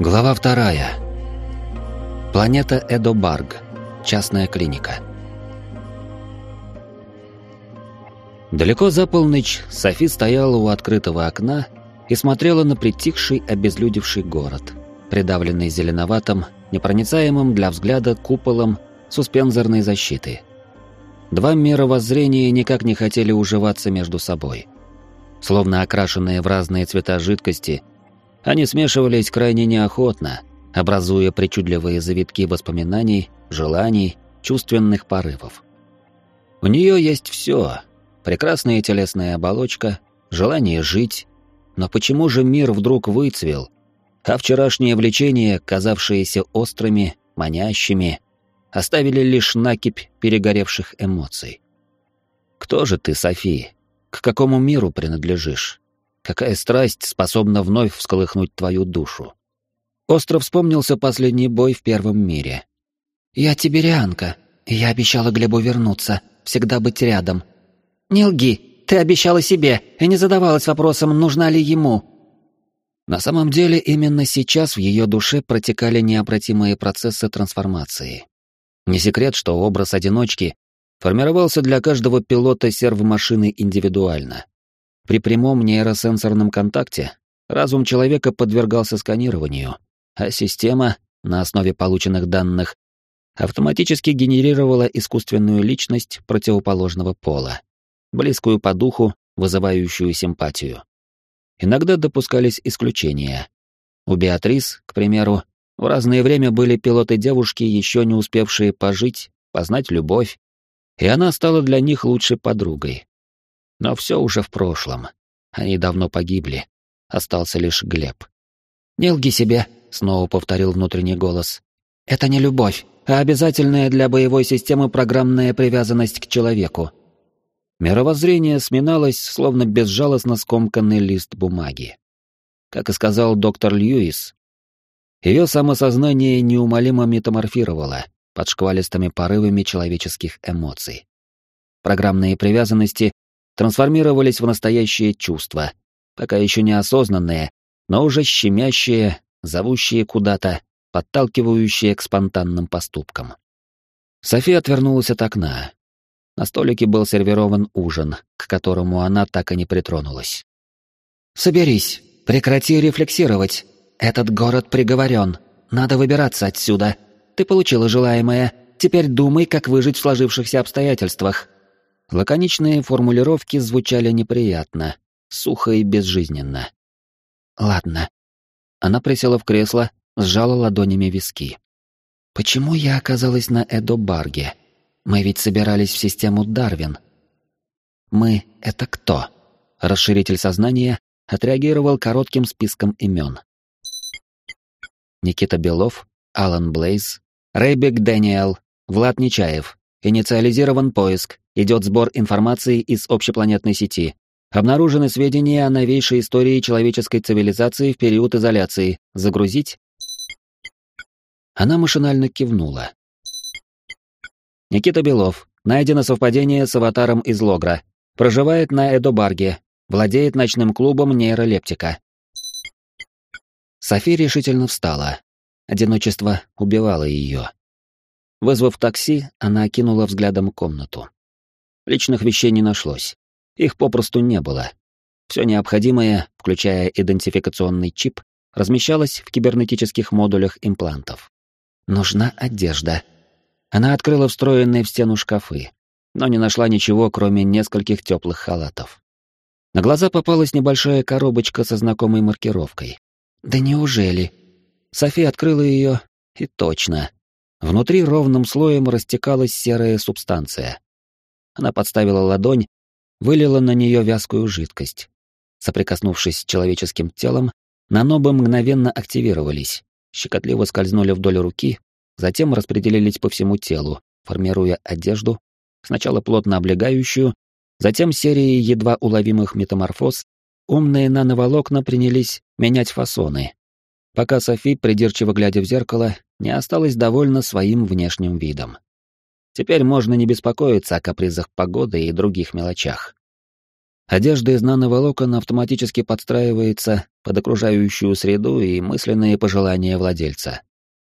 Глава вторая. Планета Эдобарг. Частная клиника. Далеко за полночь Софи стояла у открытого окна и смотрела на притихший, обезлюдевший город, придавленный зеленоватым, непроницаемым для взгляда куполом суспензорной защиты. Два мировоззрения никак не хотели уживаться между собой. Словно окрашенные в разные цвета жидкости, они смешивались крайне неохотно, образуя причудливые завитки воспоминаний, желаний, чувственных порывов. У нее есть все: прекрасная телесная оболочка, желание жить, но почему же мир вдруг выцвел, а вчерашние влечения, казавшиеся острыми, манящими, оставили лишь накипь перегоревших эмоций. Кто же ты, София? К какому миру принадлежишь? Какая страсть способна вновь всколыхнуть твою душу? Остро вспомнился последний бой в первом мире. «Я тиберианка, и я обещала Глебу вернуться, всегда быть рядом». «Не лги, ты обещала себе и не задавалась вопросом, нужна ли ему». На самом деле, именно сейчас в ее душе протекали необратимые процессы трансформации. Не секрет, что образ одиночки формировался для каждого пилота сервомашины индивидуально. При прямом нейросенсорном контакте разум человека подвергался сканированию, а система, на основе полученных данных, автоматически генерировала искусственную личность противоположного пола, близкую по духу, вызывающую симпатию. Иногда допускались исключения. У Беатрис, к примеру, в разное время были пилоты-девушки, еще не успевшие пожить, познать любовь, и она стала для них лучшей подругой. Но все уже в прошлом. Они давно погибли. Остался лишь Глеб. «Не лги себе», — снова повторил внутренний голос. «Это не любовь, а обязательная для боевой системы программная привязанность к человеку». Мировоззрение сминалось, словно безжалостно скомканный лист бумаги. Как и сказал доктор Льюис, ее самосознание неумолимо метаморфировало под шквалистыми порывами человеческих эмоций. Программные привязанности трансформировались в настоящие чувства, пока еще неосознанные, но уже щемящие, зовущие куда-то, подталкивающие к спонтанным поступкам. София отвернулась от окна. На столике был сервирован ужин, к которому она так и не притронулась. «Соберись, прекрати рефлексировать», этот город приговорен. Надо выбираться отсюда. Ты получила желаемое. Теперь думай, как выжить в сложившихся обстоятельствах». Лаконичные формулировки звучали неприятно, сухо и безжизненно. «Ладно». Она присела в кресло, сжала ладонями виски. «Почему я оказалась на Эдо-Барге? Мы ведь собирались в систему Дарвин». «Мы — это кто?» Расширитель сознания отреагировал коротким списком имен. Никита Белов, Алан Блейз, Рейбек Дэниел, Влад Нечаев. Инициализирован поиск, идет сбор информации из общепланетной сети. Обнаружены сведения о новейшей истории человеческой цивилизации в период изоляции. Загрузить? Она машинально кивнула. Никита Белов. Найдено совпадение с аватаром из Логра. Проживает на Эдобарге. Владеет ночным клубом нейролептика. София решительно встала. Одиночество убивало ее. Вызвав такси, она окинула взглядом комнату. Личных вещей не нашлось. Их попросту не было. Все необходимое, включая идентификационный чип, размещалось в кибернетических модулях имплантов. Нужна одежда. Она открыла встроенные в стену шкафы, но не нашла ничего, кроме нескольких теплых халатов. На глаза попалась небольшая коробочка со знакомой маркировкой. Да неужели? София открыла ее, и точно. Внутри ровным слоем растекалась серая субстанция. Она подставила ладонь, вылила на нее вязкую жидкость. Соприкоснувшись с человеческим телом, нанобы мгновенно активировались, щекотливо скользнули вдоль руки, затем распределились по всему телу, формируя одежду, сначала плотно облегающую, затем серией едва уловимых метаморфоз умные нановолокна принялись менять фасоны, пока Софи, придирчиво глядя в зеркало, не осталась довольна своим внешним видом. Теперь можно не беспокоиться о капризах погоды и других мелочах. Одежда из нановолокон автоматически подстраивается под окружающую среду и мысленные пожелания владельца.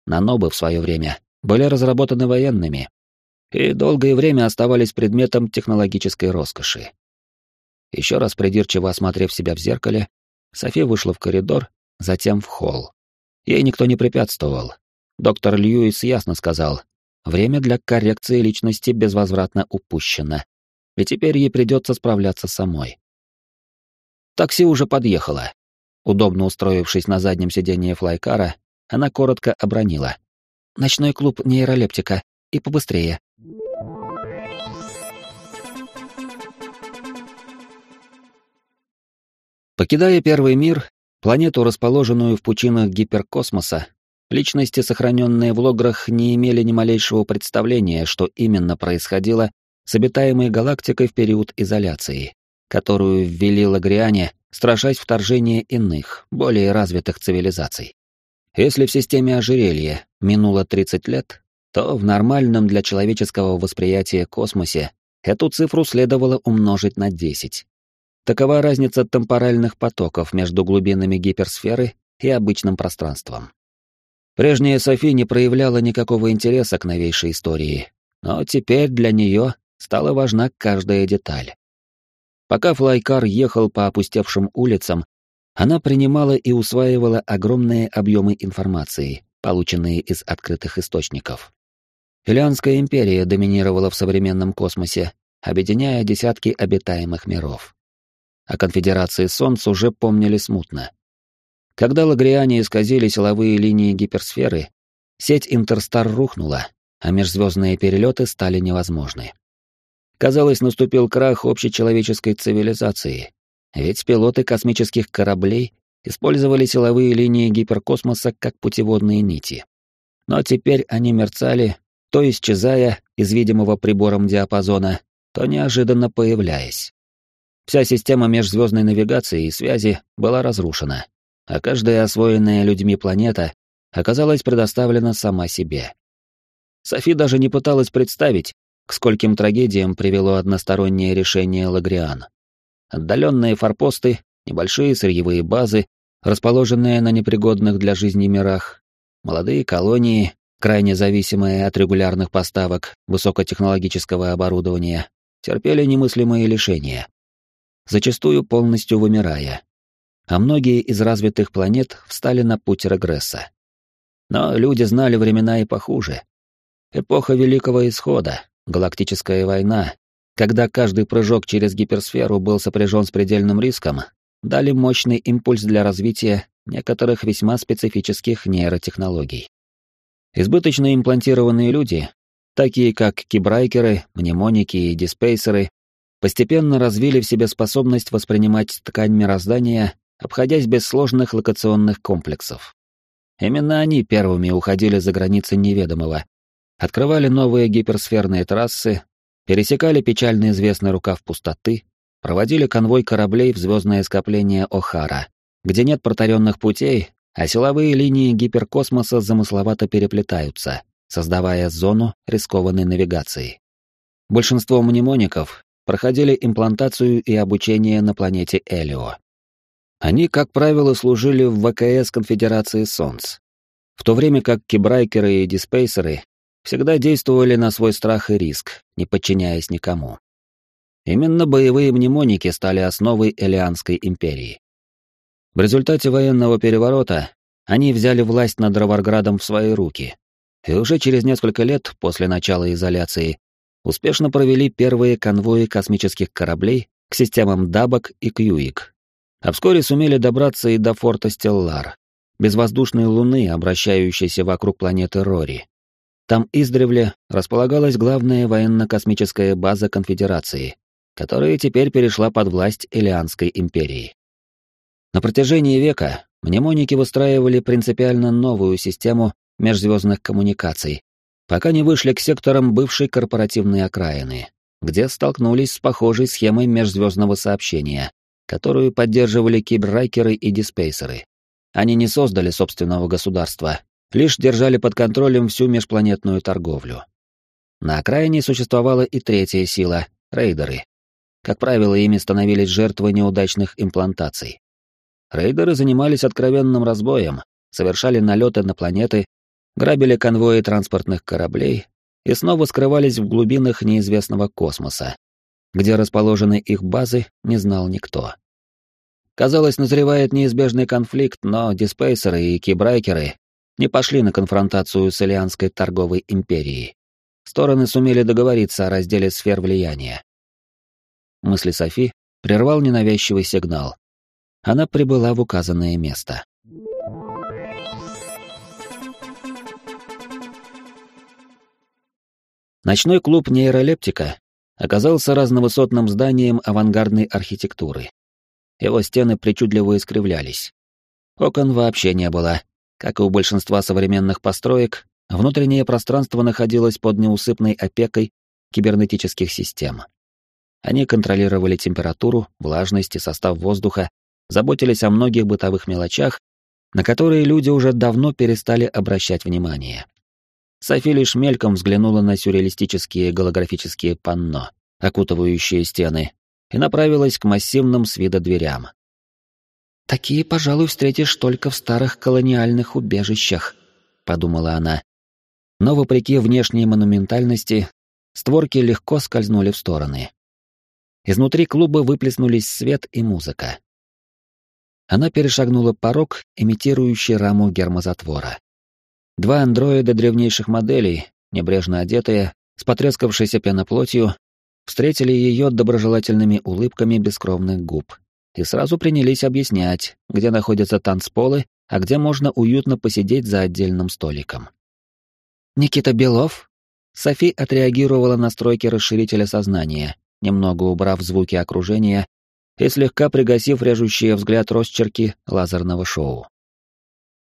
Нанобы в свое время были разработаны военными и долгое время оставались предметом технологической роскоши. Еще раз придирчиво осмотрев себя в зеркале, София вышла в коридор, затем в холл. Ей никто не препятствовал. Доктор Льюис ясно сказал, время для коррекции личности безвозвратно упущено, и теперь ей придется справляться самой. Такси уже подъехало. Удобно устроившись на заднем сиденье флайкара, она коротко обронила. «Ночной клуб нейролептика. И побыстрее». Покидая Первый мир, планету, расположенную в пучинах гиперкосмоса, личности, сохраненные в лограх, не имели ни малейшего представления, что именно происходило с обитаемой галактикой в период изоляции, которую ввели лагриане, страшась вторжения иных, более развитых цивилизаций. Если в системе ожерелья минуло 30 лет, то в нормальном для человеческого восприятия космосе эту цифру следовало умножить на 10. Такова разница темпоральных потоков между глубинами гиперсферы и обычным пространством. Прежняя Софи не проявляла никакого интереса к новейшей истории, но теперь для нее стала важна каждая деталь. Пока флайкар ехал по опустевшим улицам, она принимала и усваивала огромные объемы информации, полученные из открытых источников. Илианская империя доминировала в современном космосе, объединяя десятки обитаемых миров. О конфедерации Солнц уже помнили смутно. Когда лагриане исказили силовые линии гиперсферы, сеть Интерстар рухнула, а межзвездные перелеты стали невозможны. Казалось, наступил крах общечеловеческой цивилизации, ведь пилоты космических кораблей использовали силовые линии гиперкосмоса как путеводные нити. Но теперь они мерцали, то исчезая из видимого прибором диапазона, то неожиданно появляясь. Вся система межзвездной навигации и связи была разрушена, а каждая освоенная людьми планета оказалась предоставлена сама себе. Софи даже не пыталась представить, к скольким трагедиям привело одностороннее решение Лагриан. Отдаленные форпосты, небольшие сырьевые базы, расположенные на непригодных для жизни мирах, молодые колонии, крайне зависимые от регулярных поставок высокотехнологического оборудования, терпели немыслимые лишения, зачастую полностью вымирая. А многие из развитых планет встали на путь регресса. Но люди знали времена и похуже. Эпоха Великого Исхода, Галактическая война, когда каждый прыжок через гиперсферу был сопряжен с предельным риском, дали мощный импульс для развития некоторых весьма специфических нейротехнологий. Избыточно имплантированные люди, такие как кибрайкеры, мнемоники и диспейсеры, постепенно развили в себе способность воспринимать ткань мироздания, обходясь без сложных локационных комплексов. Именно они первыми уходили за границы неведомого, открывали новые гиперсферные трассы, пересекали печально известный рукав пустоты, проводили конвой кораблей в звездное скопление О'Хара, где нет протаренных путей, а силовые линии гиперкосмоса замысловато переплетаются, создавая зону рискованной навигации. Большинство мнемоников проходили имплантацию и обучение на планете Элио. Они, как правило, служили в ВКС Конфедерации Солнц, в то время как кибрайкеры и диспейсеры всегда действовали на свой страх и риск, не подчиняясь никому. Именно боевые мнемоники стали основой Элианской империи. В результате военного переворота они взяли власть над Раварградом в свои руки, и уже через несколько лет после начала изоляции успешно провели первые конвои космических кораблей к системам Дабок и Кьюик, а вскоре сумели добраться и до форта Стеллар, безвоздушной луны, обращающейся вокруг планеты Рори. Там издревле располагалась главная военно-космическая база Конфедерации, которая теперь перешла под власть Элианской империи. На протяжении века мнемоники выстраивали принципиально новую систему межзвездных коммуникаций, пока не вышли к секторам бывшей корпоративной окраины, где столкнулись с похожей схемой межзвездного сообщения, которую поддерживали киберрайкеры и диспейсеры. Они не создали собственного государства, лишь держали под контролем всю межпланетную торговлю. На окраине существовала и третья сила — рейдеры. Как правило, ими становились жертвы неудачных имплантаций. Рейдеры занимались откровенным разбоем, совершали налеты на планеты, грабили конвои транспортных кораблей и снова скрывались в глубинах неизвестного космоса. Где расположены их базы, не знал никто. Казалось, назревает неизбежный конфликт, но диспейсеры и кибрайкеры не пошли на конфронтацию с Ильянской торговой империей. Стороны сумели договориться о разделе сфер влияния. Мысли Софи прервал ненавязчивый сигнал. Она прибыла в указанное место. Ночной клуб нейролептика оказался разновысотным зданием авангардной архитектуры. Его стены причудливо искривлялись. Окон вообще не было. Как и у большинства современных построек, внутреннее пространство находилось под неусыпной опекой кибернетических систем. Они контролировали температуру, влажность и состав воздуха, заботились о многих бытовых мелочах, на которые люди уже давно перестали обращать внимание. Софи лишь мельком взглянула на сюрреалистические голографические панно, окутывающие стены, и направилась к массивным с вида дверям. «Такие, пожалуй, встретишь только в старых колониальных убежищах», — подумала она. Но, вопреки внешней монументальности, створки легко скользнули в стороны. Изнутри клуба выплеснулись свет и музыка. Она перешагнула порог, имитирующий раму гермозатвора. Два андроида древнейших моделей, небрежно одетые, с потрескавшейся пеноплотью, встретили ее доброжелательными улыбками бескровных губ и сразу принялись объяснять, где находятся танцполы, а где можно уютно посидеть за отдельным столиком. «Никита Белов?» Софи отреагировала на стройки расширителя сознания, немного убрав звуки окружения и слегка пригасив режущие взгляд росчерки лазерного шоу.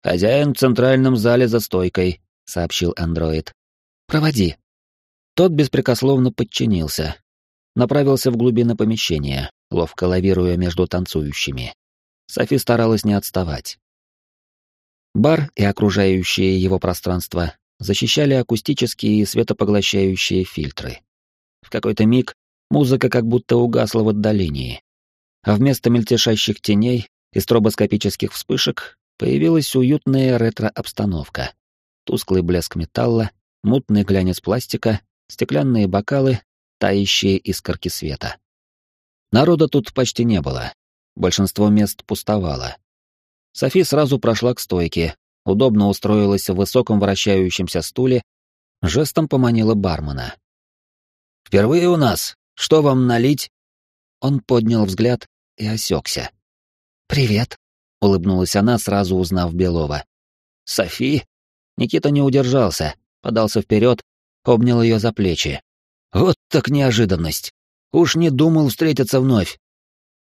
«Хозяин в центральном зале за стойкой», — сообщил андроид. «Проводи». Тот беспрекословно подчинился, направился в глубины помещения, ловко лавируя между танцующими. Софи старалась не отставать. Бар и окружающее его пространство защищали акустические и светопоглощающие фильтры. В какой-то миг музыка как будто угасла в отдалении, а вместо мельтешащих теней и стробоскопических вспышек появилась уютная ретро-обстановка. Тусклый блеск металла, мутный глянец пластика, стеклянные бокалы тающие искорки света. Народа тут почти не было. Большинство мест пустовало. Софи сразу прошла к стойке, удобно устроилась в высоком вращающемся стуле, жестом поманила бармена. «Впервые у нас. Что вам налить?» Он поднял взгляд и осекся. «Привет», — улыбнулась она, сразу узнав Белова. «Софи?» Никита не удержался, подался вперед, обнял ее за плечи. Вот так неожиданность. Уж не думал встретиться вновь.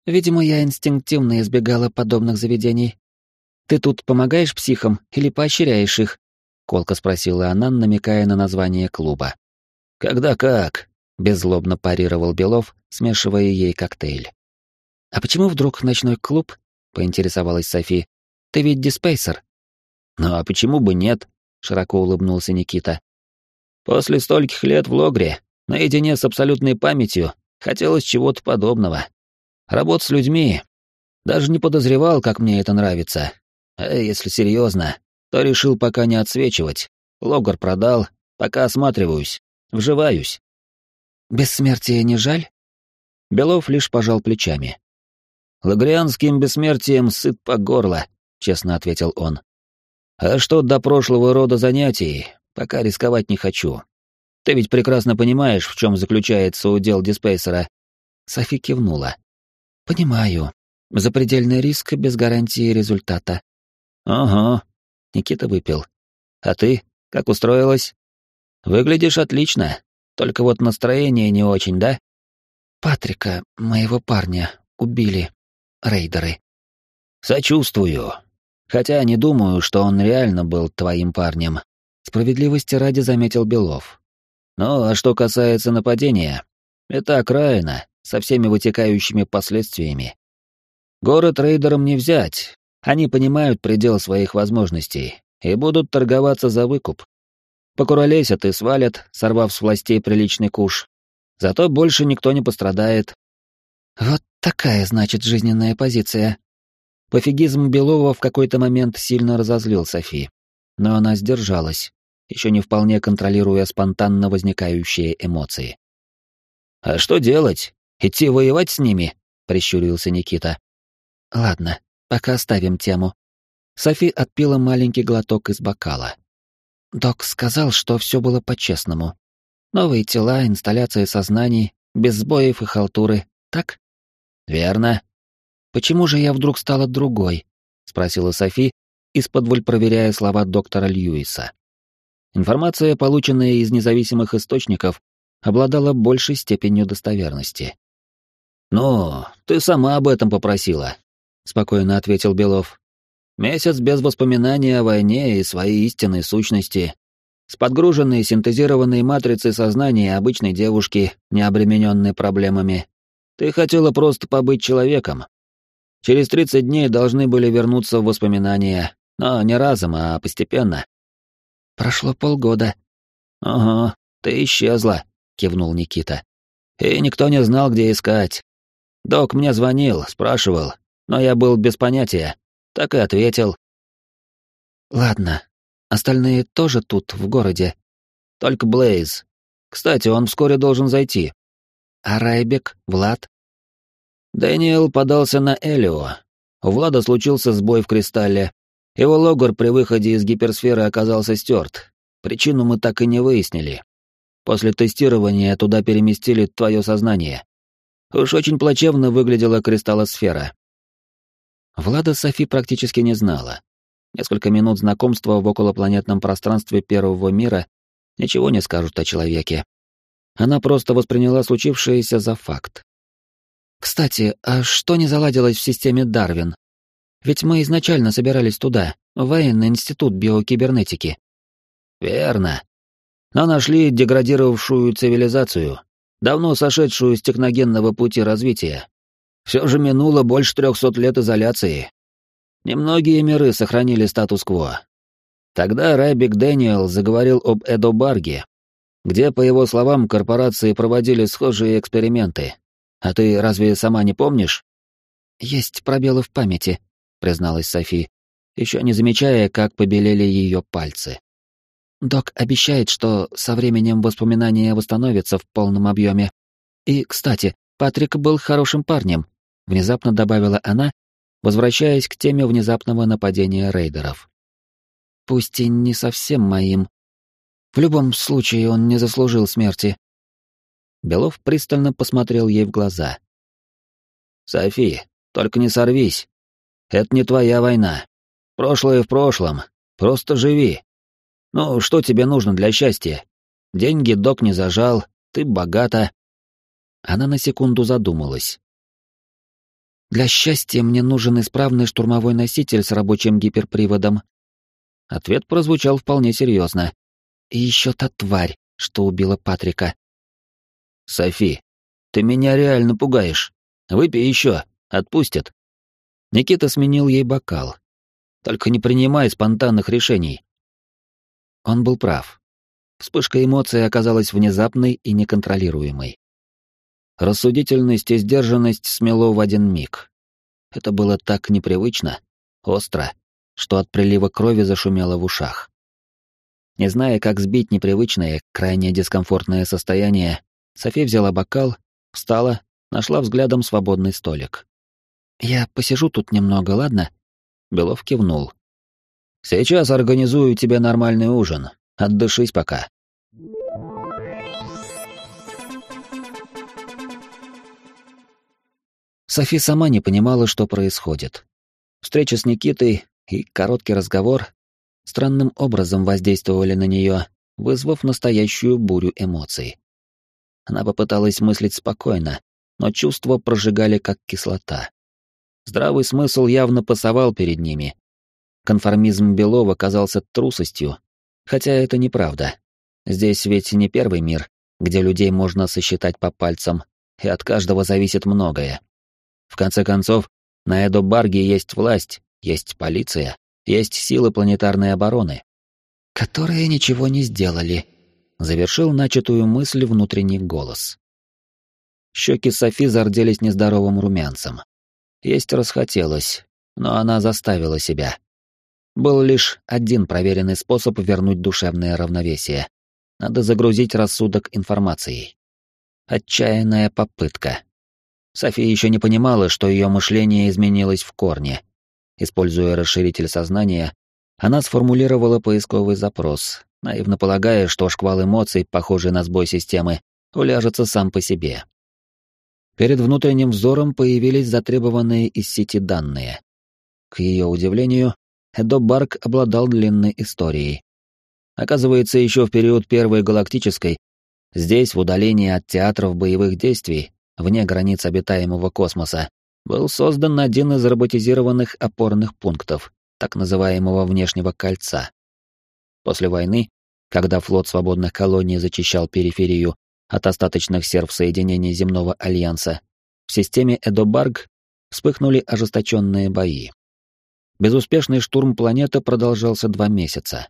Видимо, я инстинктивно избегала подобных заведений. Ты тут помогаешь психам или поощряешь их? Колко спросила она, намекая на название клуба. Когда как? Беззлобно парировал Белов, смешивая ей коктейль. А почему вдруг ночной клуб? Поинтересовалась Софи. Ты ведь диспейсер. Ну а почему бы нет? Широко улыбнулся Никита. После стольких лет в Логре наедине с абсолютной памятью, хотелось чего-то подобного. Работа с людьми. Даже не подозревал, как мне это нравится. А если серьезно, то решил пока не отсвечивать. Логар продал, пока осматриваюсь, вживаюсь. Бессмертие не жаль? Белов лишь пожал плечами. Лагрианским бессмертием сыт по горло, честно ответил он. А что до прошлого рода занятий, пока рисковать не хочу. Ты ведь прекрасно понимаешь, в чем заключается удел диспейсера. Софи кивнула. Понимаю. Запредельный риск без гарантии результата. Ага. Никита выпил. А ты, как устроилась? Выглядишь отлично. Только вот настроение не очень, да? Патрика, моего парня, убили рейдеры. Сочувствую. Хотя не думаю, что он реально был твоим парнем. Справедливости ради заметил Белов. Ну, а что касается нападения, это окраина, со всеми вытекающими последствиями. Город рейдерам не взять, они понимают предел своих возможностей и будут торговаться за выкуп. Покуролесят и свалят, сорвав с властей приличный куш. Зато больше никто не пострадает. Вот такая, значит, жизненная позиция. Пофигизм Белова в какой-то момент сильно разозлил Софи, но она сдержалась, еще не вполне контролируя спонтанно возникающие эмоции. «А что делать? Идти воевать с ними?» — прищурился Никита. «Ладно, пока оставим тему». Софи отпила маленький глоток из бокала. Док сказал, что все было по-честному. Новые тела, инсталляция сознаний, без сбоев и халтуры, так? Верно. Почему же я вдруг стала другой? Спросила Софи, из-под проверяя слова доктора Льюиса. Информация, полученная из независимых источников, обладала большей степенью достоверности. «Ну, ты сама об этом попросила», — спокойно ответил Белов. «Месяц без воспоминаний о войне и своей истинной сущности, с подгруженной синтезированной матрицей сознания обычной девушки, не обремененной проблемами. Ты хотела просто побыть человеком. Через 30 дней должны были вернуться в воспоминания, но не разом, а постепенно». «Прошло полгода». «Ага, ты исчезла», — кивнул Никита. «И никто не знал, где искать. Док мне звонил, спрашивал, но я был без понятия. Так и ответил. Ладно. Остальные тоже тут, в городе. Только Блейз. Кстати, он вскоре должен зайти. А Райбек, Влад? Дэниел подался на Элио. У Влада случился сбой в кристалле. Его логор при выходе из гиперсферы оказался стерт. Причину мы так и не выяснили. После тестирования туда переместили твое сознание. Уж очень плачевно выглядела кристаллосфера. Влада Софи практически не знала. Несколько минут знакомства в околопланетном пространстве первого мира ничего не скажут о человеке. Она просто восприняла случившееся за факт. «Кстати, а что не заладилось в системе Дарвин? Ведь мы изначально собирались туда, в военный институт биокибернетики». «Верно. Но нашли деградировавшую цивилизацию, давно сошедшую с техногенного пути развития. Все же минуло больше трехсот лет изоляции. Немногие миры сохранили статус-кво. Тогда Райбик Дэниел заговорил об Эдобарге, где, по его словам, корпорации проводили схожие эксперименты. А ты разве сама не помнишь? Есть пробелы в памяти, призналась Софи, еще не замечая, как побелели ее пальцы. Док обещает, что со временем воспоминания восстановятся в полном объеме. И, кстати, Патрик был хорошим парнем, внезапно добавила она, возвращаясь к теме внезапного нападения рейдеров. Пусть и не совсем моим. В любом случае он не заслужил смерти. Белов пристально посмотрел ей в глаза. «Софи, только не сорвись. Это не твоя война. Прошлое в прошлом. Просто живи. Ну, что тебе нужно для счастья? Деньги док не зажал, ты богата. Она на секунду задумалась. Для счастья мне нужен исправный штурмовой носитель с рабочим гиперприводом. Ответ прозвучал вполне серьезно. И еще та тварь, что убила Патрика. Софи, ты меня реально пугаешь. Выпей еще, отпустят. Никита сменил ей бокал. Только не принимай спонтанных решений. Он был прав. Вспышка эмоций оказалась внезапной и неконтролируемой. Рассудительность и сдержанность смело в один миг. Это было так непривычно, остро, что от прилива крови зашумело в ушах. Не зная, как сбить непривычное, крайне дискомфортное состояние, София взяла бокал, встала, нашла взглядом свободный столик. «Я посижу тут немного, ладно?» Белов кивнул. Сейчас организую тебе нормальный ужин. Отдышись пока. Софи сама не понимала, что происходит. Встреча с Никитой и короткий разговор странным образом воздействовали на нее, вызвав настоящую бурю эмоций. Она попыталась мыслить спокойно, но чувства прожигали как кислота. Здравый смысл явно пасовал перед ними, Конформизм Белова казался трусостью, хотя это неправда. Здесь ведь не первый мир, где людей можно сосчитать по пальцам, и от каждого зависит многое. В конце концов, на Эдо-Барге есть власть, есть полиция, есть силы планетарной обороны, которые ничего не сделали, завершил начатую мысль внутренний голос. Щеки Софи зарделись нездоровым румянцем. Есть расхотелось, но она заставила себя. Был лишь один проверенный способ вернуть душевное равновесие. Надо загрузить рассудок информацией. Отчаянная попытка. София еще не понимала, что ее мышление изменилось в корне. Используя расширитель сознания, она сформулировала поисковый запрос, наивно полагая, что шквал эмоций, похожий на сбой системы, уляжется сам по себе. Перед внутренним взором появились затребованные из сети данные. К ее удивлению, Эдо Барк обладал длинной историей. Оказывается, еще в период Первой Галактической, здесь, в удалении от театров боевых действий, вне границ обитаемого космоса, был создан один из роботизированных опорных пунктов, так называемого внешнего кольца. После войны, когда флот свободных колоний зачищал периферию от остаточных серв-соединений земного альянса, в системе Эдобарг вспыхнули ожесточенные бои. Безуспешный штурм планеты продолжался два месяца.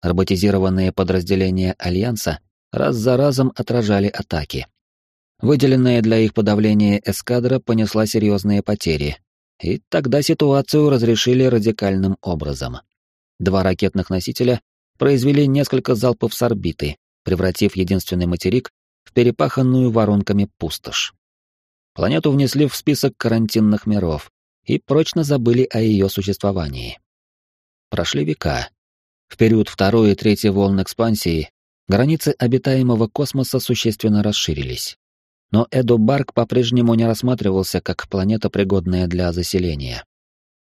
Роботизированные подразделения Альянса раз за разом отражали атаки. Выделенная для их подавления эскадра понесла серьезные потери, и тогда ситуацию разрешили радикальным образом. Два ракетных носителя произвели несколько залпов с орбиты, превратив единственный материк в перепаханную воронками пустошь. Планету внесли в список карантинных миров и прочно забыли о ее существовании. Прошли века. В период второй и третьей волн экспансии границы обитаемого космоса существенно расширились но Эдо-Барк по-прежнему не рассматривался как планета, пригодная для заселения.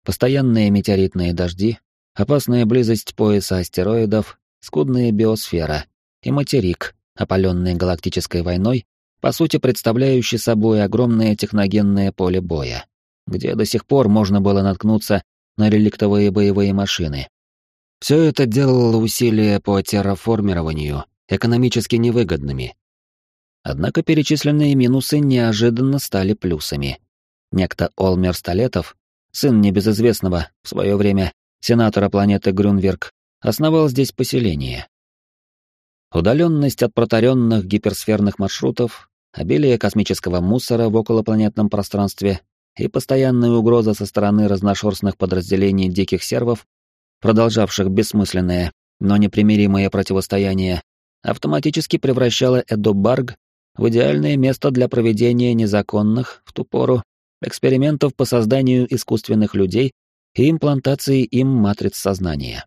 Постоянные метеоритные дожди, опасная близость пояса астероидов, скудная биосфера и материк, опаленный галактической войной, по сути представляющий собой огромное техногенное поле боя, где до сих пор можно было наткнуться на реликтовые боевые машины. Все это делало усилия по терраформированию экономически невыгодными, Однако перечисленные минусы неожиданно стали плюсами. Некто Олмер Столетов, сын небезызвестного в свое время сенатора планеты Грюнверк, основал здесь поселение. Удаленность от протаренных гиперсферных маршрутов, обилие космического мусора в околопланетном пространстве и постоянная угроза со стороны разношерстных подразделений диких сервов, продолжавших бессмысленное, но непримиримое противостояние, автоматически превращало Эдобарг в идеальное место для проведения незаконных, в ту пору, экспериментов по созданию искусственных людей и имплантации им матриц сознания.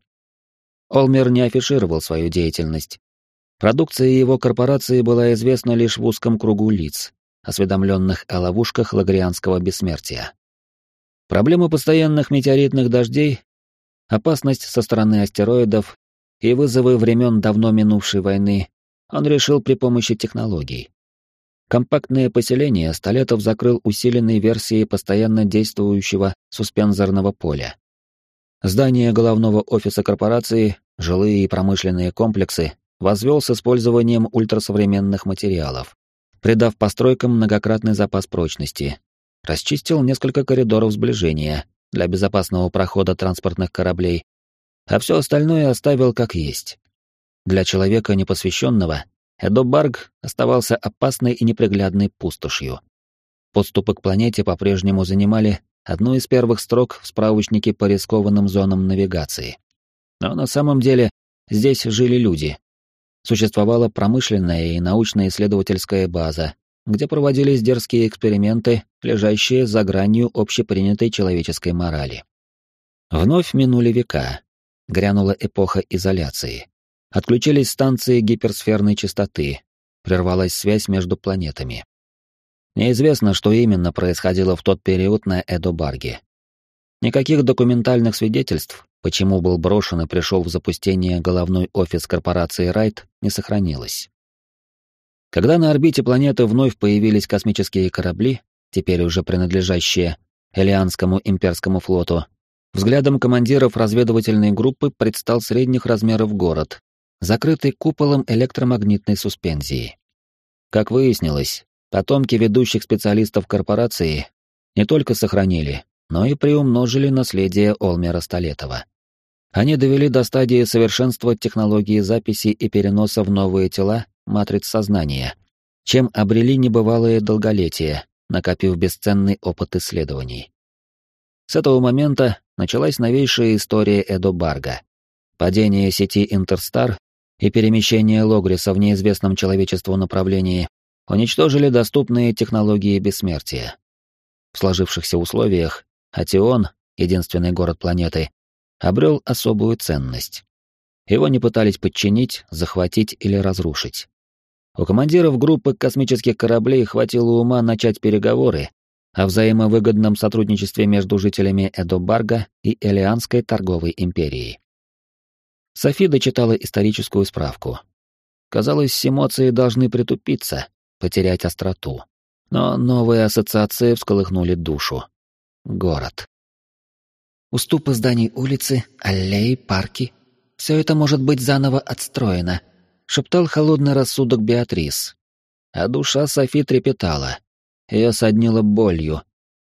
Олмер не афишировал свою деятельность. Продукция его корпорации была известна лишь в узком кругу лиц, осведомленных о ловушках лагрианского бессмертия. Проблема постоянных метеоритных дождей, опасность со стороны астероидов и вызовы времен давно минувшей войны он решил при помощи технологий. Компактное поселение Столетов закрыл усиленной версией постоянно действующего суспензорного поля. Здание головного офиса корпорации, жилые и промышленные комплексы возвел с использованием ультрасовременных материалов, придав постройкам многократный запас прочности, расчистил несколько коридоров сближения для безопасного прохода транспортных кораблей, а все остальное оставил как есть. Для человека непосвященного Эдобарг оставался опасной и неприглядной пустошью. Подступы к планете по-прежнему занимали одну из первых строк в справочнике по рискованным зонам навигации. Но на самом деле здесь жили люди. Существовала промышленная и научно-исследовательская база, где проводились дерзкие эксперименты, лежащие за гранью общепринятой человеческой морали. Вновь минули века. Грянула эпоха изоляции. Отключились станции гиперсферной частоты, прервалась связь между планетами. Неизвестно, что именно происходило в тот период на Эдобарге. Никаких документальных свидетельств, почему был брошен и пришел в запустение головной офис корпорации Райт, не сохранилось. Когда на орбите планеты вновь появились космические корабли, теперь уже принадлежащие Элианскому имперскому флоту, взглядом командиров разведывательной группы предстал средних размеров город, закрытый куполом электромагнитной суспензии. Как выяснилось, потомки ведущих специалистов корпорации не только сохранили, но и приумножили наследие Олмера Столетова. Они довели до стадии совершенства технологии записи и переноса в новые тела матриц сознания, чем обрели небывалое долголетие, накопив бесценный опыт исследований. С этого момента началась новейшая история Эдо Барга. Падение сети Интерстар и перемещение Логриса в неизвестном человечеству направлении уничтожили доступные технологии бессмертия. В сложившихся условиях Атион, единственный город планеты, обрел особую ценность. Его не пытались подчинить, захватить или разрушить. У командиров группы космических кораблей хватило ума начать переговоры о взаимовыгодном сотрудничестве между жителями Эдобарга и Элианской торговой империей. Софи дочитала историческую справку. Казалось, эмоции должны притупиться, потерять остроту. Но новые ассоциации всколыхнули душу. Город. Уступы зданий улицы, аллеи, парки. Все это может быть заново отстроено, шептал холодный рассудок Беатрис. А душа Софи трепетала. Ее соднило болью.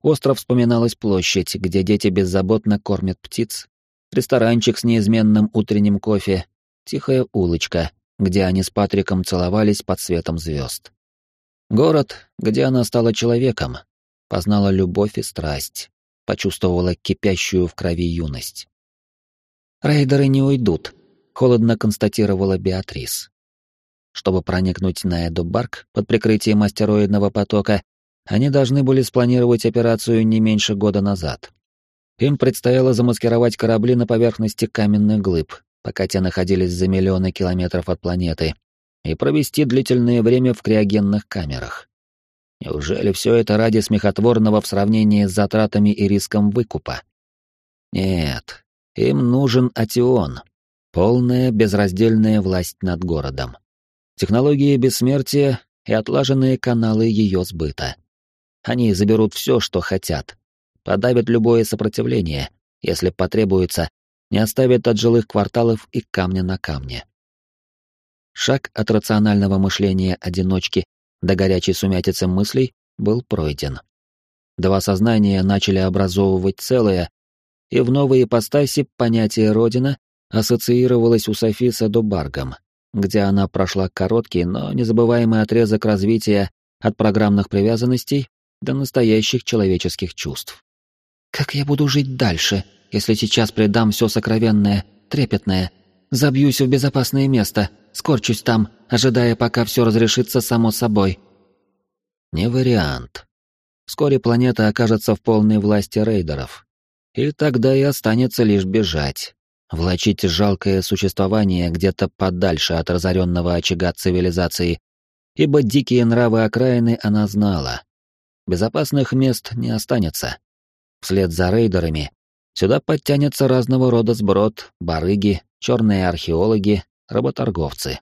Остро вспоминалась площадь, где дети беззаботно кормят птиц, ресторанчик с неизменным утренним кофе, тихая улочка, где они с Патриком целовались под светом звезд. Город, где она стала человеком, познала любовь и страсть, почувствовала кипящую в крови юность. «Рейдеры не уйдут», — холодно констатировала Беатрис. Чтобы проникнуть на Эду-Барк под прикрытием астероидного потока, они должны были спланировать операцию не меньше года назад. Им предстояло замаскировать корабли на поверхности каменных глыб, пока те находились за миллионы километров от планеты, и провести длительное время в криогенных камерах. Неужели все это ради смехотворного в сравнении с затратами и риском выкупа? Нет, им нужен Атион, полная безраздельная власть над городом. Технологии бессмертия и отлаженные каналы ее сбыта. Они заберут все, что хотят, подавят любое сопротивление, если потребуется, не оставят от жилых кварталов и камня на камне. Шаг от рационального мышления одиночки до горячей сумятицы мыслей был пройден. Два сознания начали образовывать целое, и в новой ипостаси понятие «родина» ассоциировалось у Софи с Эдобаргом, где она прошла короткий, но незабываемый отрезок развития от программных привязанностей до настоящих человеческих чувств. «Как я буду жить дальше, если сейчас предам все сокровенное, трепетное, забьюсь в безопасное место, скорчусь там, ожидая, пока все разрешится само собой?» Не вариант. Вскоре планета окажется в полной власти рейдеров. И тогда и останется лишь бежать, влачить жалкое существование где-то подальше от разоренного очага цивилизации, ибо дикие нравы окраины она знала. Безопасных мест не останется. Вслед за рейдерами сюда подтянется разного рода сброд, барыги, черные археологи, работорговцы.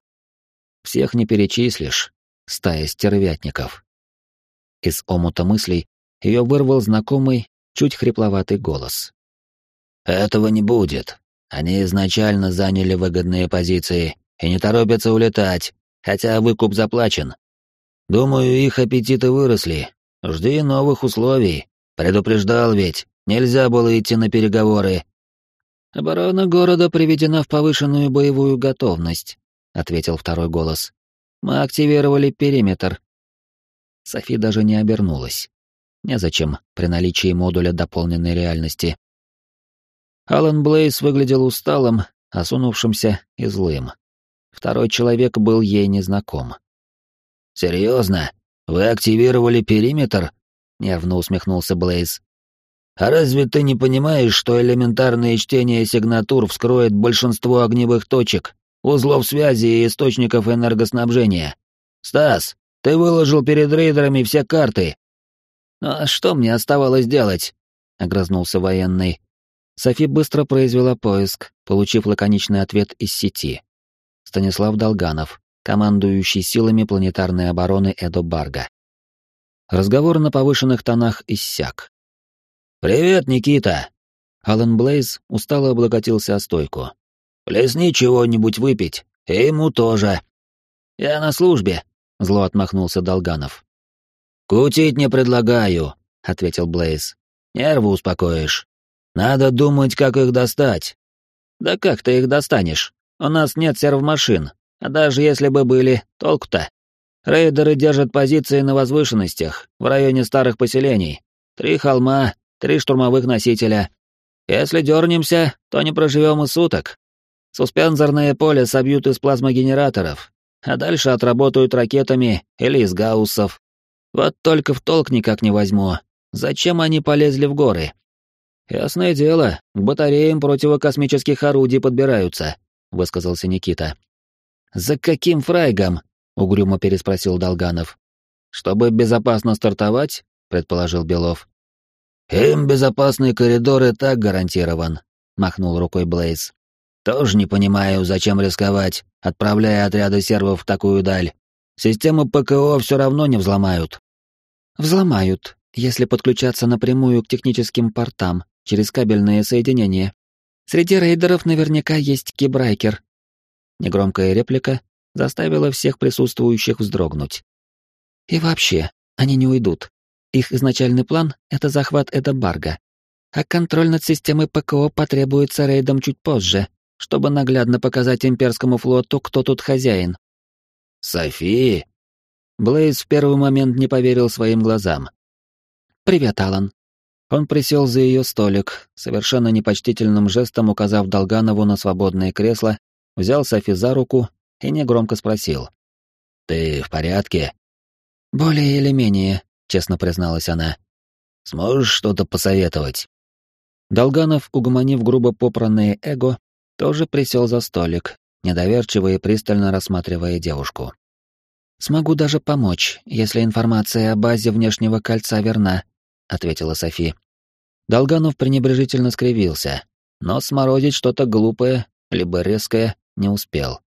Всех не перечислишь, стая стервятников. Из омута мыслей ее вырвал знакомый, чуть хрипловатый голос. «Этого не будет. Они изначально заняли выгодные позиции и не торопятся улетать, хотя выкуп заплачен. Думаю, их аппетиты выросли. Жди новых условий. Предупреждал ведь, нельзя было идти на переговоры. Оборона города приведена в повышенную боевую готовность, ответил второй голос. Мы активировали периметр. Софи даже не обернулась. Незачем при наличии модуля дополненной реальности. Алан Блейз выглядел усталым, осунувшимся и злым. Второй человек был ей незнаком. «Серьезно? Вы активировали периметр?» — нервно усмехнулся Блейз. «А разве ты не понимаешь, что элементарное чтение сигнатур вскроет большинство огневых точек, узлов связи и источников энергоснабжения? Стас, ты выложил перед рейдерами все карты». «Ну а что мне оставалось делать?» — огрызнулся военный. Софи быстро произвела поиск, получив лаконичный ответ из сети. Станислав Долганов, командующий силами планетарной обороны Эдо Барга. Разговор на повышенных тонах иссяк. «Привет, Никита!» Алан Блейз устало облокотился о стойку. «Плесни чего-нибудь выпить, и ему тоже». «Я на службе», — зло отмахнулся Долганов. «Кутить не предлагаю», — ответил Блейз. «Нервы успокоишь». Надо думать, как их достать. Да как ты их достанешь? У нас нет сервомашин. А даже если бы были, толку-то? Рейдеры держат позиции на возвышенностях, в районе старых поселений. Три холма, три штурмовых носителя. Если дернемся, то не проживем и суток. Суспензорное поле собьют из плазмогенераторов, а дальше отработают ракетами или из гауссов. Вот только в толк никак не возьму. Зачем они полезли в горы? Ясное дело, к батареям противокосмических орудий подбираются, высказался Никита. За каким фрайгом? Угрюмо переспросил Долганов. Чтобы безопасно стартовать, предположил Белов. Им безопасный коридор и так гарантирован, махнул рукой Блейз. Тоже не понимаю, зачем рисковать, отправляя отряды сервов в такую даль. Систему ПКО все равно не взломают. Взломают, если подключаться напрямую к техническим портам через кабельные соединения. Среди рейдеров наверняка есть кибрайкер. Негромкая реплика заставила всех присутствующих вздрогнуть. И вообще, они не уйдут. Их изначальный план — это захват Эдобарга. А контроль над системой ПКО потребуется рейдом чуть позже, чтобы наглядно показать имперскому флоту, кто тут хозяин. «Софи!» Блейз в первый момент не поверил своим глазам. «Привет, Алан». Он присел за ее столик, совершенно непочтительным жестом указав Долганову на свободное кресло, взял Софи за руку и негромко спросил. «Ты в порядке?» «Более или менее», — честно призналась она. «Сможешь что-то посоветовать?» Долганов, угомонив грубо попранное эго, тоже присел за столик, недоверчиво и пристально рассматривая девушку. «Смогу даже помочь, если информация о базе внешнего кольца верна», — ответила Софи. Долганов пренебрежительно скривился, но сморозить что-то глупое, либо резкое, не успел.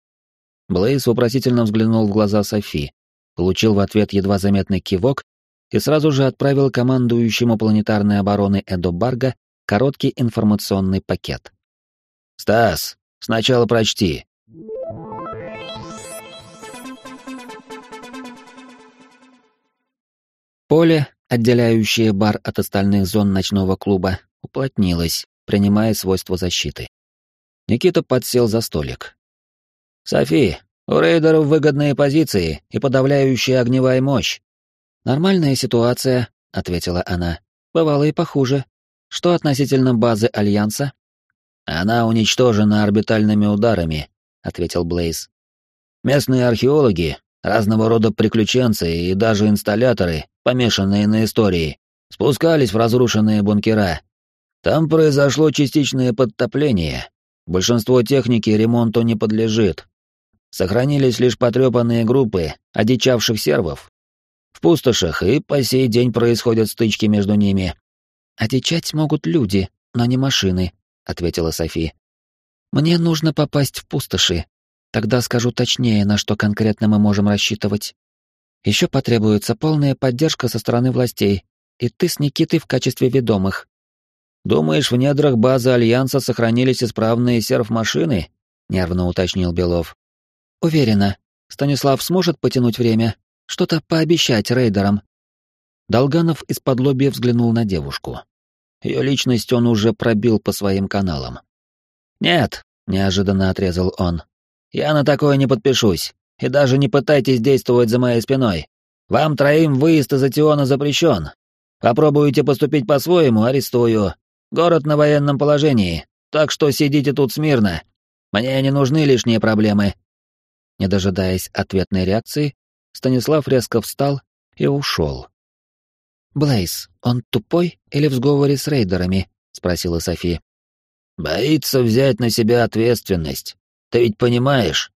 Блейз вопросительно взглянул в глаза Софи, получил в ответ едва заметный кивок и сразу же отправил командующему планетарной обороны Эдо Барга короткий информационный пакет. «Стас, сначала прочти», Поле, отделяющее бар от остальных зон ночного клуба, уплотнилось, принимая свойства защиты. Никита подсел за столик. «Софи, у рейдеров выгодные позиции и подавляющая огневая мощь». «Нормальная ситуация», — ответила она. «Бывало и похуже. Что относительно базы Альянса?» «Она уничтожена орбитальными ударами», — ответил Блейз. «Местные археологи Разного рода приключенцы и даже инсталляторы, помешанные на истории, спускались в разрушенные бункера. Там произошло частичное подтопление. Большинство техники ремонту не подлежит. Сохранились лишь потрепанные группы одичавших сервов. В пустошах и по сей день происходят стычки между ними. «Одичать могут люди, но не машины», — ответила Софи. «Мне нужно попасть в пустоши, Тогда скажу точнее, на что конкретно мы можем рассчитывать. Еще потребуется полная поддержка со стороны властей, и ты с Никитой в качестве ведомых. Думаешь, в недрах базы Альянса сохранились исправные серф-машины? Нервно уточнил Белов. Уверена. Станислав сможет потянуть время, что-то пообещать рейдерам. Долганов из-под лобья взглянул на девушку. Ее личность он уже пробил по своим каналам. «Нет», — неожиданно отрезал он, я на такое не подпишусь. И даже не пытайтесь действовать за моей спиной. Вам троим выезд из Атиона запрещен. Попробуете поступить по-своему, арестую. Город на военном положении, так что сидите тут смирно. Мне не нужны лишние проблемы». Не дожидаясь ответной реакции, Станислав резко встал и ушел. «Блейз, он тупой или в сговоре с рейдерами?» — спросила Софи. «Боится взять на себя ответственность. Ты ведь понимаешь?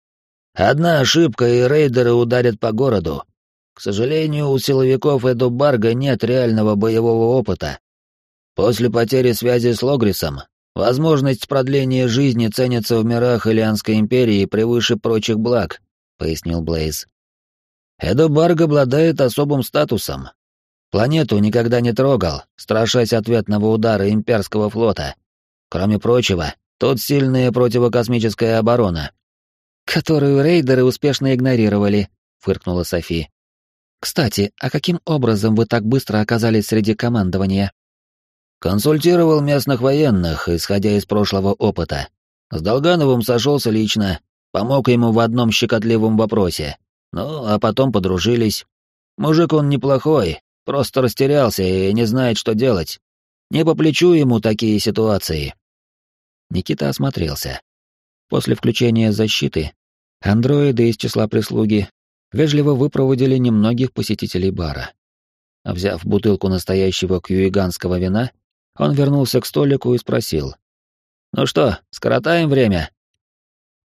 Одна ошибка, и рейдеры ударят по городу. К сожалению, у силовиков Эдубарга нет реального боевого опыта. После потери связи с Логрисом возможность продления жизни ценится в мирах Илианской империи превыше прочих благ, пояснил Блейз. Эдубарг обладает особым статусом. Планету никогда не трогал, страшась ответного удара имперского флота. Кроме прочего, Тут сильная противокосмическая оборона. Которую рейдеры успешно игнорировали, фыркнула Софи. Кстати, а каким образом вы так быстро оказались среди командования? Консультировал местных военных, исходя из прошлого опыта. С Долгановым сошелся лично, помог ему в одном щекотливом вопросе. Ну, а потом подружились. Мужик он неплохой, просто растерялся и не знает, что делать. Не по плечу ему такие ситуации. Никита осмотрелся. После включения защиты андроиды из числа прислуги вежливо выпроводили немногих посетителей бара. Взяв бутылку настоящего кьюиганского вина, он вернулся к столику и спросил. «Ну что, скоротаем время?»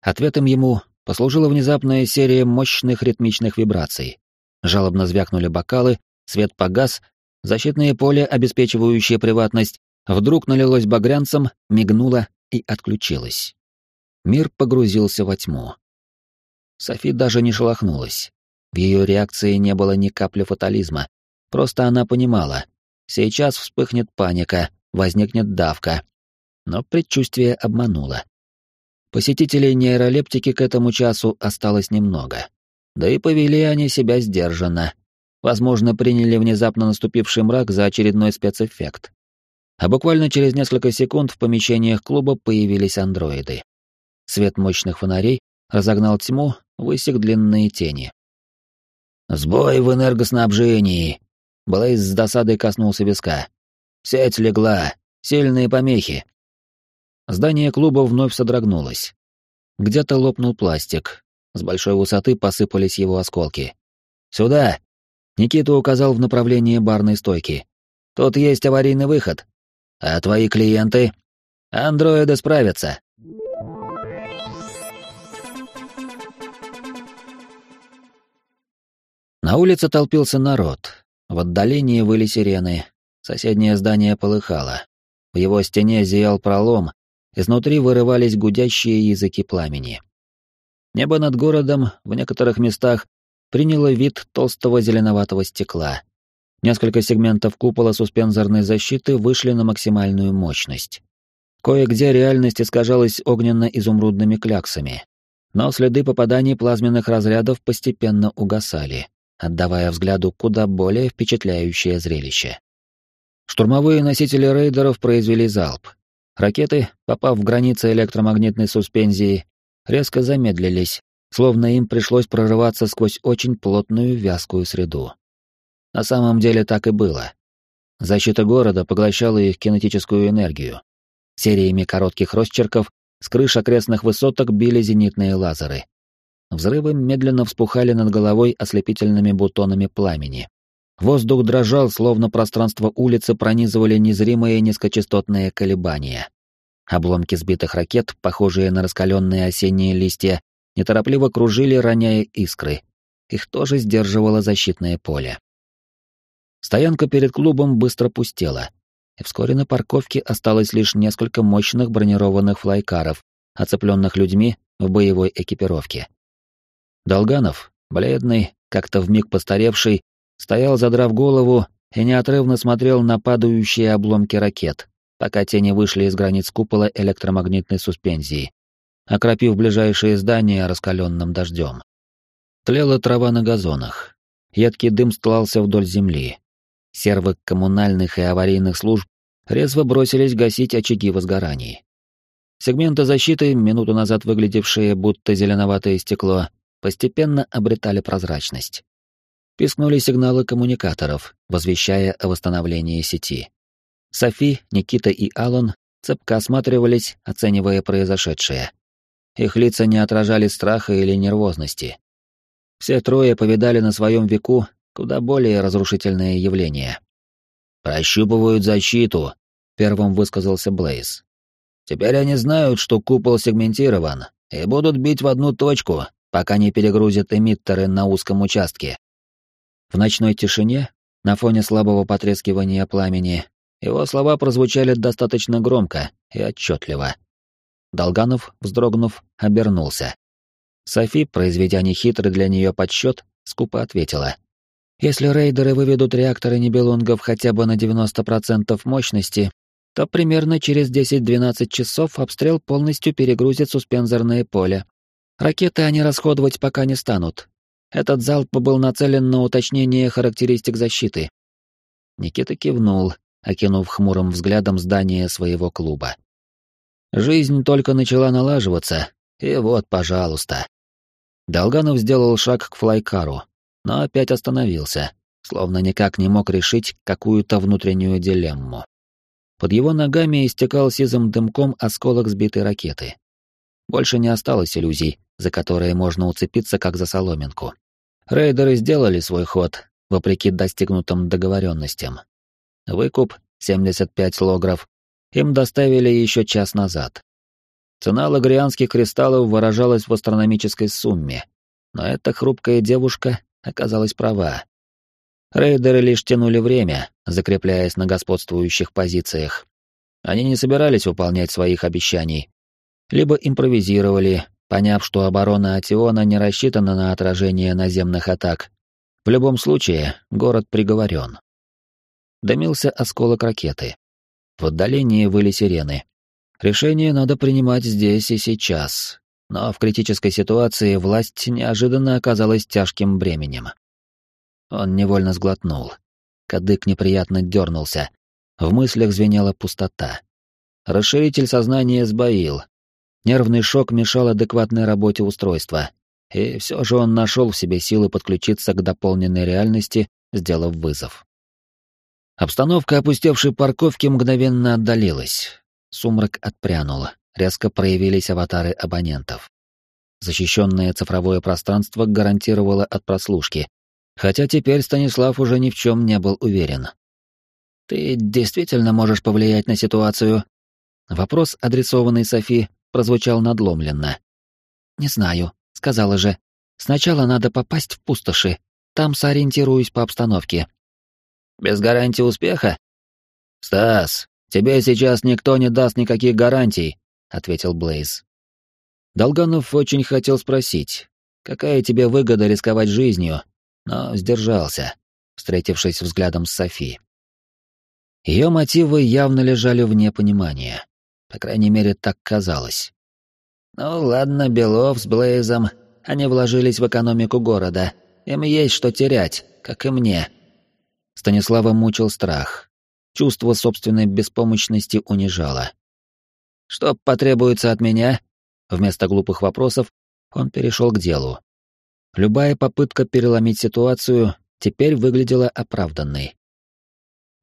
Ответом ему послужила внезапная серия мощных ритмичных вибраций. Жалобно звякнули бокалы, свет погас, защитное поле, обеспечивающее приватность, вдруг налилось багрянцем, мигнуло и отключилось. Мир погрузился во тьму. Софи даже не шелохнулась. В ее реакции не было ни капли фатализма. Просто она понимала, сейчас вспыхнет паника, возникнет давка. Но предчувствие обмануло. Посетителей нейролептики к этому часу осталось немного. Да и повели они себя сдержанно. Возможно, приняли внезапно наступивший мрак за очередной спецэффект. А буквально через несколько секунд в помещениях клуба появились андроиды. Свет мощных фонарей разогнал тьму, высек длинные тени. «Сбой в энергоснабжении!» Блейз с досадой коснулся виска. «Сеть легла. Сильные помехи. Здание клуба вновь содрогнулось. Где-то лопнул пластик. С большой высоты посыпались его осколки. «Сюда!» Никита указал в направлении барной стойки. «Тут есть аварийный выход. А твои клиенты?» «Андроиды справятся». На улице толпился народ. В отдалении выли сирены. Соседнее здание полыхало. В его стене зиял пролом, Изнутри вырывались гудящие языки пламени. Небо над городом в некоторых местах приняло вид толстого зеленоватого стекла. Несколько сегментов купола суспензорной защиты вышли на максимальную мощность. Кое-где реальность искажалась огненно-изумрудными кляксами, но следы попаданий плазменных разрядов постепенно угасали, отдавая взгляду куда более впечатляющее зрелище. Штурмовые носители рейдеров произвели залп, Ракеты, попав в границы электромагнитной суспензии, резко замедлились, словно им пришлось прорываться сквозь очень плотную вязкую среду. На самом деле так и было. Защита города поглощала их кинетическую энергию. Сериями коротких росчерков с крыш окрестных высоток били зенитные лазеры. Взрывы медленно вспухали над головой ослепительными бутонами пламени. Воздух дрожал, словно пространство улицы пронизывали незримые низкочастотные колебания. Обломки сбитых ракет, похожие на раскаленные осенние листья, неторопливо кружили, роняя искры. Их тоже сдерживало защитное поле. Стоянка перед клубом быстро пустела, и вскоре на парковке осталось лишь несколько мощных бронированных флайкаров, оцепленных людьми в боевой экипировке. Долганов, бледный, как-то вмиг постаревший, стоял, задрав голову, и неотрывно смотрел на падающие обломки ракет, пока те не вышли из границ купола электромагнитной суспензии, окропив ближайшие здания раскаленным дождем. Тлела трава на газонах. Едкий дым стлался вдоль земли. Сервы коммунальных и аварийных служб резво бросились гасить очаги возгораний. Сегменты защиты, минуту назад выглядевшие будто зеленоватое стекло, постепенно обретали прозрачность. Пискнули сигналы коммуникаторов, возвещая о восстановлении сети. Софи, Никита и Алан цепко осматривались, оценивая произошедшее. Их лица не отражали страха или нервозности. Все трое повидали на своем веку куда более разрушительные явления. «Прощупывают защиту», — первым высказался Блейз. «Теперь они знают, что купол сегментирован, и будут бить в одну точку, пока не перегрузят эмиттеры на узком участке. В ночной тишине, на фоне слабого потрескивания пламени, его слова прозвучали достаточно громко и отчетливо. Долганов, вздрогнув, обернулся. Софи, произведя нехитрый для нее подсчет, скупо ответила. «Если рейдеры выведут реакторы Нибелунгов хотя бы на 90% мощности, то примерно через 10-12 часов обстрел полностью перегрузит суспензорное поле. Ракеты они расходовать пока не станут, этот залп был нацелен на уточнение характеристик защиты. Никита кивнул, окинув хмурым взглядом здание своего клуба. Жизнь только начала налаживаться, и вот, пожалуйста. Долганов сделал шаг к флайкару, но опять остановился, словно никак не мог решить какую-то внутреннюю дилемму. Под его ногами истекал сизым дымком осколок сбитой ракеты. Больше не осталось иллюзий, за которые можно уцепиться как за соломинку. Рейдеры сделали свой ход, вопреки достигнутым договоренностям. Выкуп 75 логров им доставили еще час назад. Цена лагрианских кристаллов выражалась в астрономической сумме, но эта хрупкая девушка оказалась права. Рейдеры лишь тянули время, закрепляясь на господствующих позициях. Они не собирались выполнять своих обещаний. Либо импровизировали, поняв, что оборона Атиона не рассчитана на отражение наземных атак. В любом случае, город приговорен. Дымился осколок ракеты. В отдалении выли сирены. Решение надо принимать здесь и сейчас. Но в критической ситуации власть неожиданно оказалась тяжким бременем. Он невольно сглотнул. Кадык неприятно дернулся. В мыслях звенела пустота. Расширитель сознания сбоил. Нервный шок мешал адекватной работе устройства. И все же он нашел в себе силы подключиться к дополненной реальности, сделав вызов. Обстановка опустевшей парковки мгновенно отдалилась. Сумрак отпрянул, резко проявились аватары абонентов. Защищенное цифровое пространство гарантировало от прослушки, хотя теперь Станислав уже ни в чем не был уверен. «Ты действительно можешь повлиять на ситуацию?» Вопрос, адресованный Софи, прозвучал надломленно. «Не знаю», — сказала же. «Сначала надо попасть в пустоши, там сориентируюсь по обстановке». «Без гарантии успеха?» «Стас, «Тебе сейчас никто не даст никаких гарантий», — ответил Блейз. Долганов очень хотел спросить, какая тебе выгода рисковать жизнью, но сдержался, встретившись взглядом с Софи. Ее мотивы явно лежали вне понимания. По крайней мере, так казалось. «Ну ладно, Белов с Блейзом, они вложились в экономику города. Им есть что терять, как и мне». Станислава мучил страх. Чувство собственной беспомощности унижало. «Что потребуется от меня?» Вместо глупых вопросов он перешел к делу. Любая попытка переломить ситуацию теперь выглядела оправданной.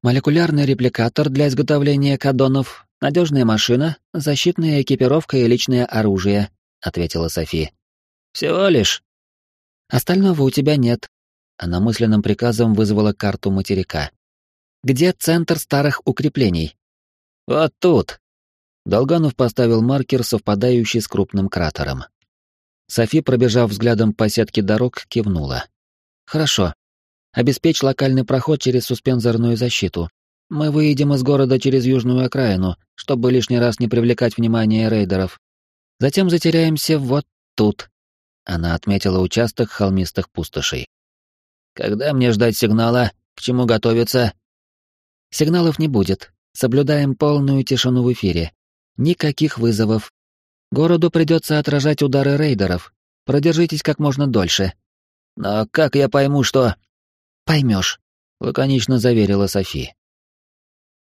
«Молекулярный репликатор для изготовления кадонов, надежная машина, защитная экипировка и личное оружие», — ответила Софи. «Всего лишь?» «Остального у тебя нет». Она мысленным приказом вызвала карту материка. Где центр старых укреплений? Вот тут. Долганов поставил маркер, совпадающий с крупным кратером. Софи, пробежав взглядом по сетке дорог, кивнула. Хорошо. Обеспечь локальный проход через суспензорную защиту. Мы выйдем из города через южную окраину, чтобы лишний раз не привлекать внимание рейдеров. Затем затеряемся вот тут. Она отметила участок холмистых пустошей. Когда мне ждать сигнала? К чему готовиться? Сигналов не будет. Соблюдаем полную тишину в эфире. Никаких вызовов. Городу придется отражать удары рейдеров. Продержитесь как можно дольше. Но как я пойму, что... Поймешь, лаконично заверила Софи.